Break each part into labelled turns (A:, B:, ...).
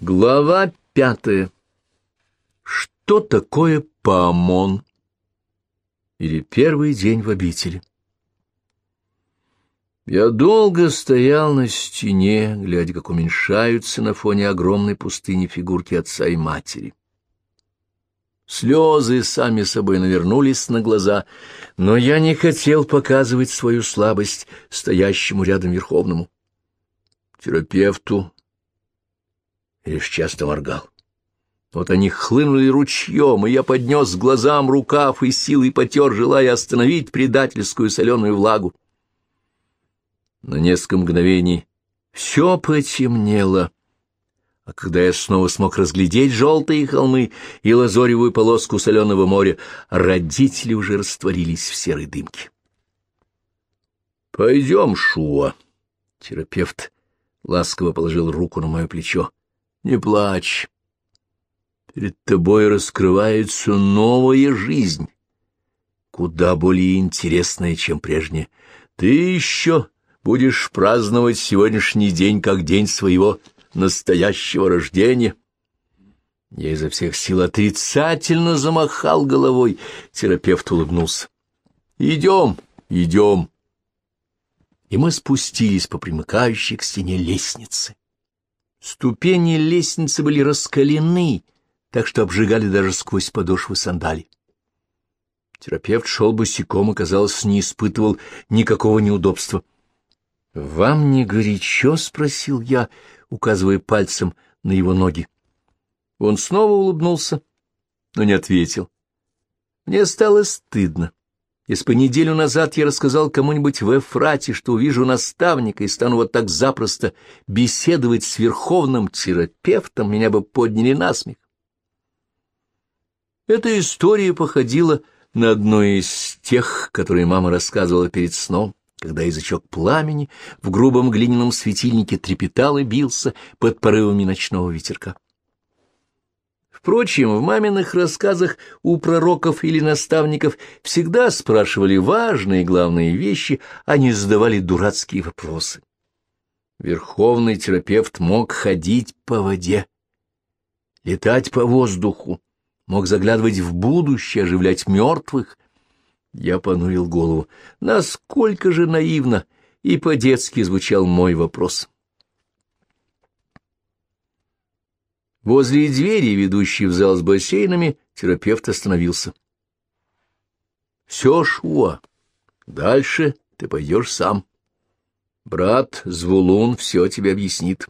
A: Глава пятая. Что такое Паамон? Или первый день в обители? Я долго стоял на стене, глядя, как уменьшаются на фоне огромной пустыни фигурки отца и матери. Слезы сами собой навернулись на глаза, но я не хотел показывать свою слабость стоящему рядом Верховному. Терапевту лишь часто моргал. Вот они хлынули ручьем, и я поднес глазам рукав и силой потер, желая остановить предательскую соленую влагу. На несколько мгновений все потемнело, а когда я снова смог разглядеть желтые холмы и лазоревую полоску соленого моря, родители уже растворились в серой дымке. — Пойдем, Шуа. Терапевт ласково положил руку на мое плечо. Не плачь. Перед тобой раскрывается новая жизнь, куда более интересная, чем прежняя. Ты еще будешь праздновать сегодняшний день как день своего настоящего рождения. Я изо всех сил отрицательно замахал головой. Терапевт улыбнулся. «Идем, идем». И мы спустились по примыкающей к стене лестнице. Ступени лестницы были раскалены, так что обжигали даже сквозь подошвы сандалий. Терапевт шел босиком и, казалось, не испытывал никакого неудобства. — Вам не горячо? — спросил я, указывая пальцем на его ноги. Он снова улыбнулся, но не ответил. Мне стало стыдно. Если бы неделю назад я рассказал кому-нибудь в Эфрате, что увижу наставника и стану вот так запросто беседовать с верховным терапевтом, меня бы подняли на смех. Эта история походила на одну из тех, которые мама рассказывала перед сном, когда язычок пламени в грубом глиняном светильнике трепетал и бился под порывами ночного ветерка. Впрочем, в маминых рассказах у пророков или наставников всегда спрашивали важные главные вещи, а не задавали дурацкие вопросы. Верховный терапевт мог ходить по воде, летать по воздуху, мог заглядывать в будущее, оживлять мертвых. Я понурил голову. Насколько же наивно и по-детски звучал мой вопрос. Возле двери, ведущей в зал с бассейнами, терапевт остановился. — Все, Шуа, дальше ты пойдешь сам. Брат Звулун все тебе объяснит.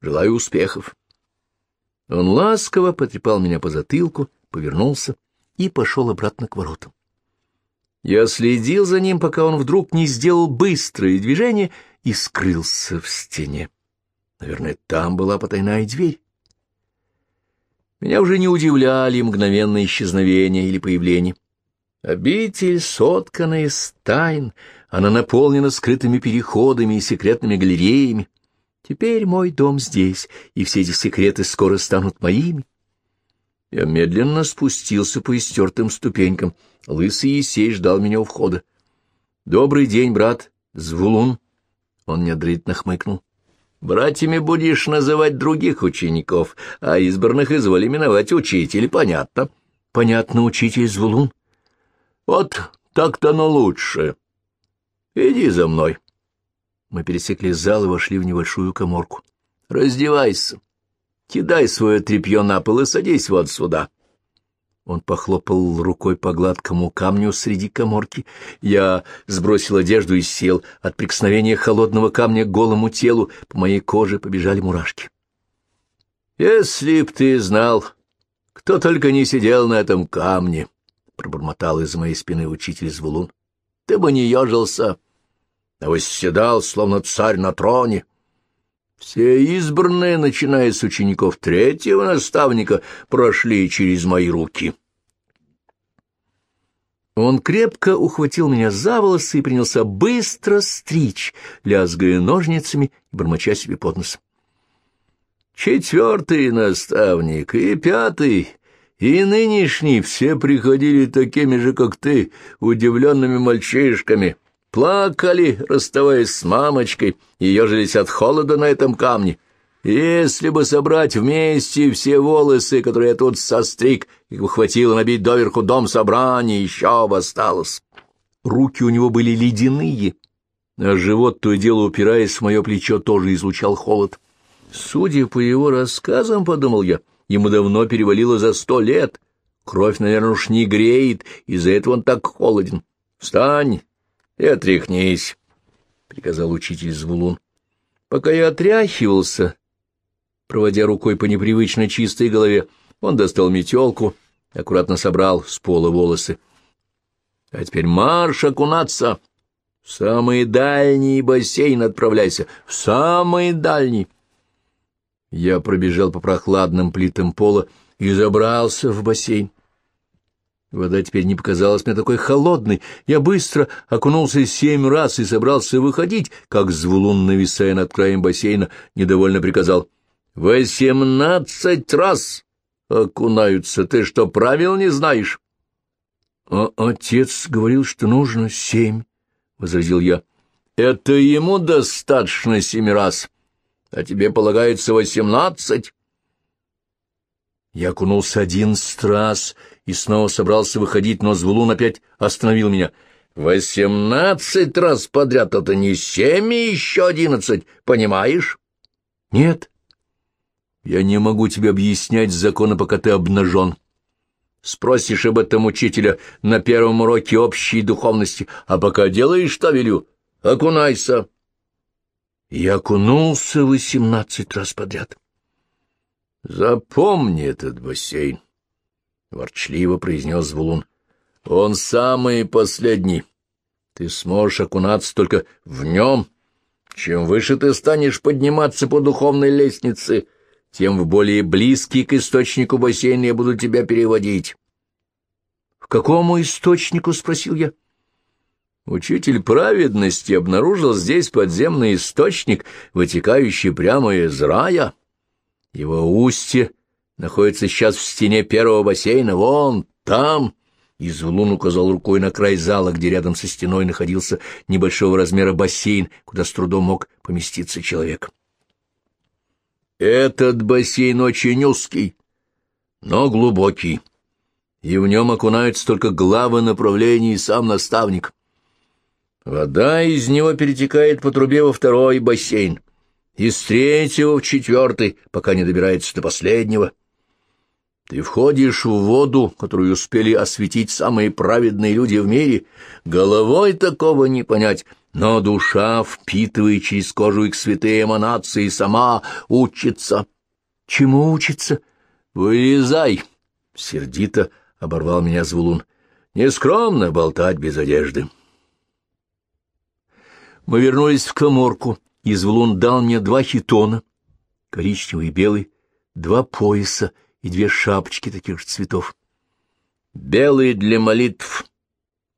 A: Желаю успехов. Он ласково потрепал меня по затылку, повернулся и пошел обратно к воротам. Я следил за ним, пока он вдруг не сделал быстрое движение и скрылся в стене. Наверное, там была потайная дверь. Меня уже не удивляли мгновенные исчезновения или появления. Обитель соткана из тайн, она наполнена скрытыми переходами и секретными галереями. Теперь мой дом здесь, и все эти секреты скоро станут моими. Я медленно спустился по истертым ступенькам. Лысый Есей ждал меня у входа. — Добрый день, брат, Звулун. Он неодобрительно хмыкнул. Братьями будешь называть других учеников, а избранных изволи именовать учитель, понятно? Понятно, учитель Звулун. Вот так-то оно лучше. Иди за мной. Мы пересекли зал и вошли в небольшую коморку. Раздевайся, кидай свое тряпье на пол и садись вот сюда. Он похлопал рукой по гладкому камню среди коморки. Я сбросил одежду и сел. От прикосновения холодного камня к голому телу по моей коже побежали мурашки. «Если б ты знал, кто только не сидел на этом камне!» — пробормотал из моей спины учитель Звулун. «Ты бы не ежился, а восседал, словно царь на троне. Все избранные, начиная с учеников третьего наставника, прошли через мои руки. Он крепко ухватил меня за волосы и принялся быстро стричь, лязгая ножницами и бормоча себе под нос. Четвертый наставник и пятый, и нынешний все приходили такими же, как ты, удивленными мальчишками — Плакали, расставаясь с мамочкой, и ежились от холода на этом камне. Если бы собрать вместе все волосы, которые я тут состриг, их бы хватило набить доверху дом собрания, еще бы осталось. Руки у него были ледяные, а живот, то и дело упираясь в мое плечо, тоже излучал холод. Судя по его рассказам, — подумал я, — ему давно перевалило за сто лет. Кровь, наверное, уж не греет, из-за этого он так холоден. Встань и отряхнись, — приказал учитель Звулун. Пока я отряхивался, проводя рукой по непривычно чистой голове. Он достал метелку, аккуратно собрал с пола волосы. — А теперь марш окунаться! В самый дальний бассейн отправляйся! В самый дальний! Я пробежал по прохладным плитам пола и забрался в бассейн. Вода теперь не показалась мне такой холодной. Я быстро окунулся семь раз и собрался выходить, как звулун, нависая над краем бассейна, недовольно приказал — Восемнадцать раз окунаются. Ты что, правил не знаешь? — А отец говорил, что нужно семь, — возразил я. — Это ему достаточно семи раз, а тебе полагается восемнадцать. Я окунулся одиннадцать раз и снова собрался выходить, но Звулун опять остановил меня. «Восемнадцать раз подряд — это не семь и еще одиннадцать, понимаешь?» «Нет, я не могу тебе объяснять законы, пока ты обнажен. Спросишь об этом учителя на первом уроке общей духовности, а пока делаешь, что велю, окунайся. Я окунулся восемнадцать раз подряд. Запомни этот бассейн, — ворчливо произнес Звулун. Он самый последний. Ты сможешь окунаться только в нем. Чем выше ты станешь подниматься по духовной лестнице, — тем в более близкий к источнику бассейна я буду тебя переводить. — К какому источнику? — спросил я. Учитель праведности обнаружил здесь подземный источник, вытекающий прямо из рая. Его устье находится сейчас в стене первого бассейна, вон там. Извлун указал рукой на край зала, где рядом со стеной находился небольшого размера бассейн, куда с трудом мог поместиться человек. Этот бассейн очень узкий, но глубокий, и в нем окунаются только главы направлений и сам наставник. Вода из него перетекает по трубе во второй бассейн, из третьего в четвертый, пока не добирается до последнего. Ты входишь в воду, которую успели осветить самые праведные люди в мире. Головой такого не понять — но душа, впитывая через кожу их святые эманации, сама учится. — Чему учится? — Вылезай! — сердито оборвал меня Звулун. — Нескромно болтать без одежды. Мы вернулись в коморку, и Звулун дал мне два хитона, коричневый и белый, два пояса и две шапочки таких же цветов. Белый для молитв,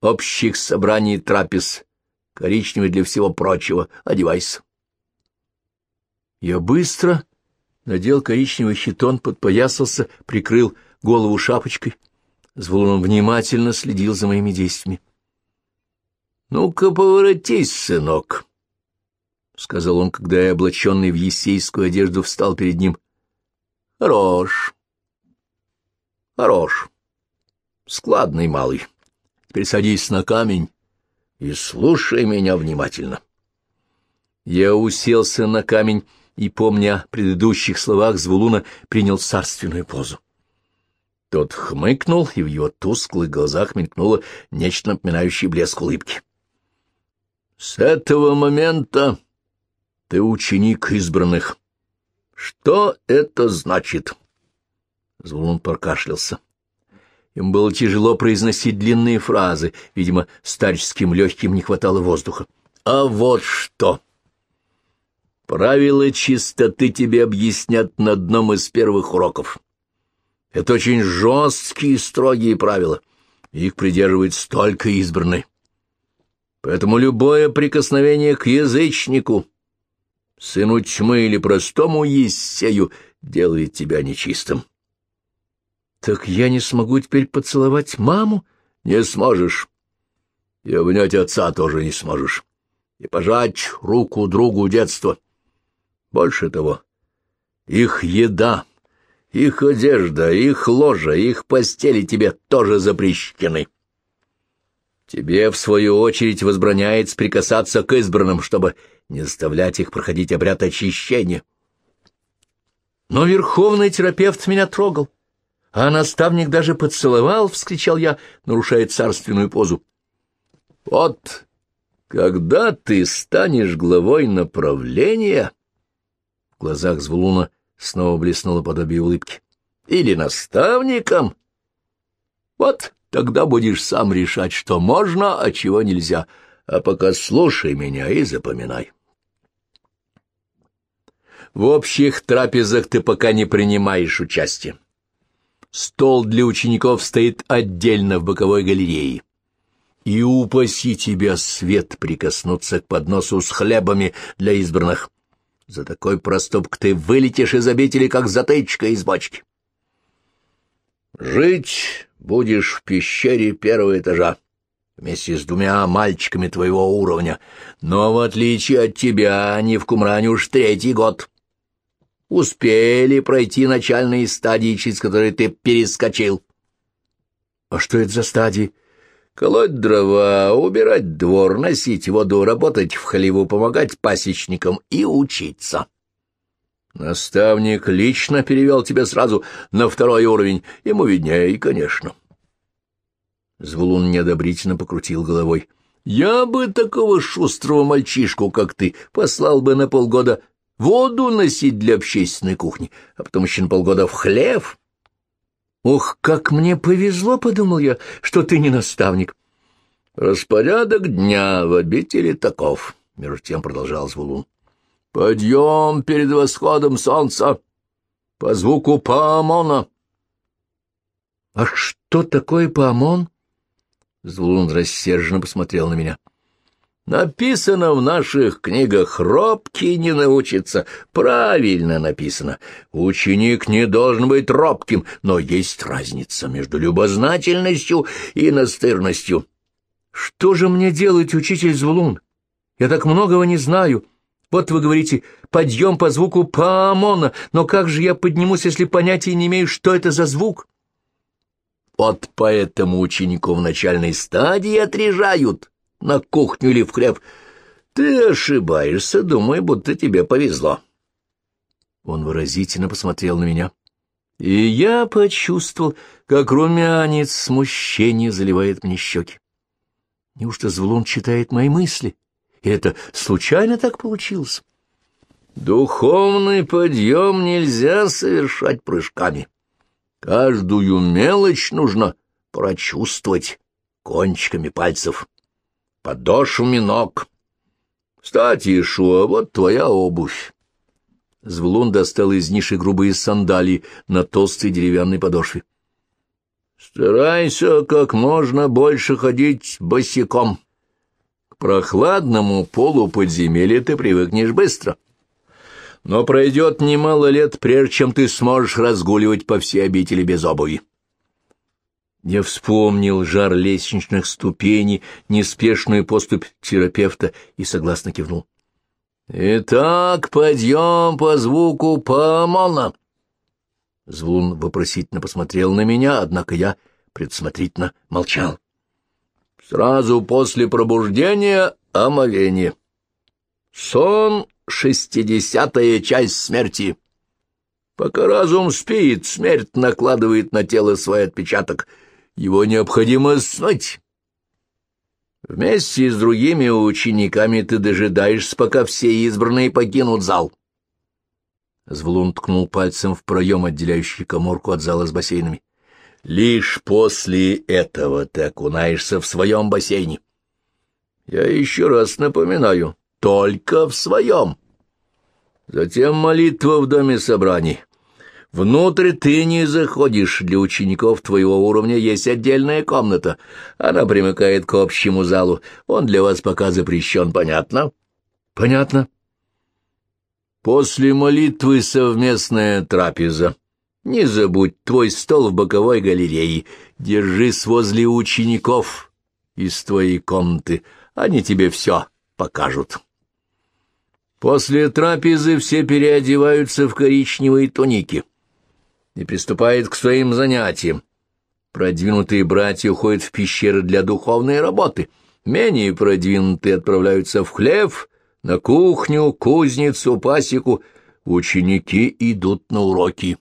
A: общих собраний трапез, коричневый для всего прочего. Одевайся. Я быстро надел коричневый хитон, подпоясался, прикрыл голову шапочкой. Звулун внимательно следил за моими действиями. — Ну-ка, поворотись, сынок, — сказал он, когда я, облаченный в есейскую одежду, встал перед ним. — Хорош. Хорош. Складный малый. Теперь садись на камень и слушай меня внимательно. Я уселся на камень и, помня о предыдущих словах Звулуна, принял царственную позу. Тот хмыкнул, и в его тусклых глазах мелькнуло нечто напоминающее блеск улыбки. — С этого момента ты ученик избранных. Что это значит? Звулун прокашлялся. Им было тяжело произносить длинные фразы, видимо, старческим легким не хватало воздуха. «А вот что!» «Правила чистоты тебе объяснят на одном из первых уроков. Это очень жесткие и строгие правила. Их придерживают столько избранные. Поэтому любое прикосновение к язычнику, сыну тьмы или простому Ессею, делает тебя нечистым. Так я не смогу теперь поцеловать маму? Не сможешь. И обнять отца тоже не сможешь. И пожать руку другу детства. Больше того, Их еда, их одежда, их ложа, их постели тебе тоже запрещены. Тебе, в свою очередь, возбраняется прикасаться к избранным, чтобы не заставлять их проходить обряд очищения. Но верховный терапевт меня трогал, а наставник даже поцеловал, — вскричал я, нарушая царственную позу. Вот когда ты станешь главой направления... В глазах Звулуна снова блеснуло подобие улыбки. Или наставником. Вот тогда будешь сам решать, что можно, а чего нельзя. А пока слушай меня и запоминай. В общих трапезах ты пока не принимаешь участие. Стол для учеников стоит отдельно в боковой галерее. И упаси тебя, свет, прикоснуться к подносу с хлебами для избранных. За такой проступок ты вылетишь из обители, как затычка из бочки. Жить будешь в пещере первого этажа вместе с двумя мальчиками твоего уровня, но, в отличие от тебя, они в Кумране уж третий год. Успели пройти начальные стадии, через которые ты перескочил. — А что это за стадии? — Колоть дрова, убирать двор, носить воду, работать в хлеву, помогать пасечникам и учиться. Наставник лично перевел тебя сразу на второй уровень, ему виднее, конечно. Звулун неодобрительно покрутил головой. Я бы такого шустрого мальчишку, как ты, послал бы на полгода воду носить для общественной кухни, а потом еще на полгода в хлев. «Ох, как мне повезло, — подумал я, — что ты не наставник». «Распорядок дня в обители таков», — между тем продолжал Звулун. «Подъем перед восходом солнца по звуку паамона». «А что такое паамон?» Звулун рассерженно посмотрел на меня. Написано в наших книгах «робкий не научится». Правильно написано. Ученик не должен быть робким, но есть разница между любознательностью и настырностью. Что же мне делать, учитель Звулун? Я так многого не знаю. Вот вы говорите «подъем по звуку Паамона», но как же я поднимусь, если понятия не имею, что это за звук? Вот поэтому ученику в начальной стадии отрежают на кухню или в хлеб. Ты ошибаешься, думая, будто тебе повезло. Он выразительно посмотрел на меня. И я почувствовал, как румянец смущения заливает мне щеки. Неужто Звулун читает мои мысли? И это случайно так получилось? Духовный подъем нельзя совершать прыжками. Каждую мелочь нужно прочувствовать кончиками пальцев подошвами ног. Кстати, Ишуа, вот твоя обувь. Звулун достал из ниши грубые сандалии на толстой деревянной подошве. Старайся как можно больше ходить босиком. Прохладному полу подземелья ты привыкнешь быстро. Но пройдет немало лет, прежде чем ты сможешь разгуливать по всей обители без обуви. Я вспомнил жар лестничных ступеней, неспешную поступь терапевта и согласно кивнул. «Итак, подъем по звуку помолно!» Звун вопросительно посмотрел на меня, однако я предусмотрительно молчал. «Сразу после пробуждения — омовение. Сон — шестидесятая часть смерти. Пока разум спит, смерть накладывает на тело свой отпечаток — его необходимо смыть. Вместе с другими учениками ты дожидаешься, пока все избранные покинут зал. Звлун ткнул пальцем в проем, отделяющий коморку от зала с бассейнами. Лишь после этого ты окунаешься в своем бассейне. Я еще раз напоминаю, только в своем. Затем молитва в доме собраний. Внутрь ты не заходишь, для учеников твоего уровня есть отдельная комната. Она примыкает к общему залу. Он для вас пока запрещен, понятно? Понятно. После молитвы совместная трапеза. Не забудь твой стол в боковой галерее. Держись возле учеников из твоей комнаты. Они тебе все покажут. После трапезы все переодеваются в коричневые туники и приступают к своим занятиям. Продвинутые братья уходят в пещеры для духовной работы, менее продвинутые отправляются в хлев, на кухню, кузницу, пасеку. Ученики идут на уроки.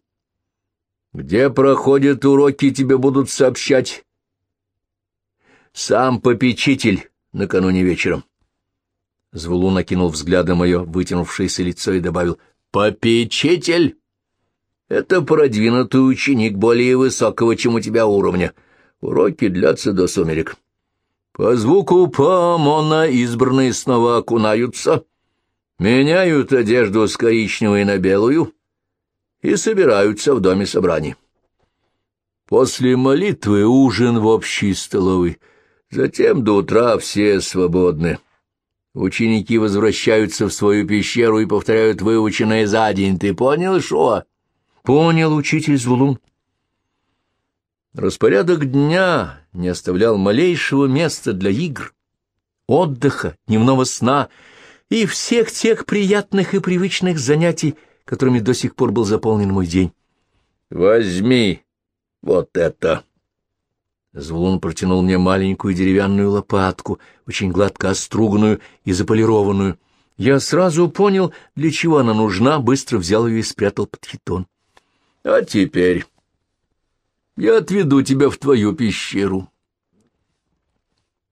A: Где проходят уроки, тебе будут сообщать. Сам попечитель накануне вечером. Звулу накинул взглядом мое вытянувшееся лицо и добавил «Попечитель!» «Это продвинутый ученик более высокого, чем у тебя уровня. Уроки длятся до сумерек. По звуку помона избранные снова окунаются, меняют одежду с коричневой на белую и собираются в доме собраний. После молитвы ужин в общей столовой, затем до утра все свободны». Ученики возвращаются в свою пещеру и повторяют выученное за день. Ты понял, Шо? Понял, учитель Звулун. Распорядок дня не оставлял малейшего места для игр, отдыха, дневного сна и всех тех приятных и привычных занятий, которыми до сих пор был заполнен мой день. «Возьми вот это!» Звулун протянул мне маленькую деревянную лопатку, очень гладко оструганную и заполированную. Я сразу понял, для чего она нужна, быстро взял ее и спрятал под хитон. — А теперь я отведу тебя в твою пещеру.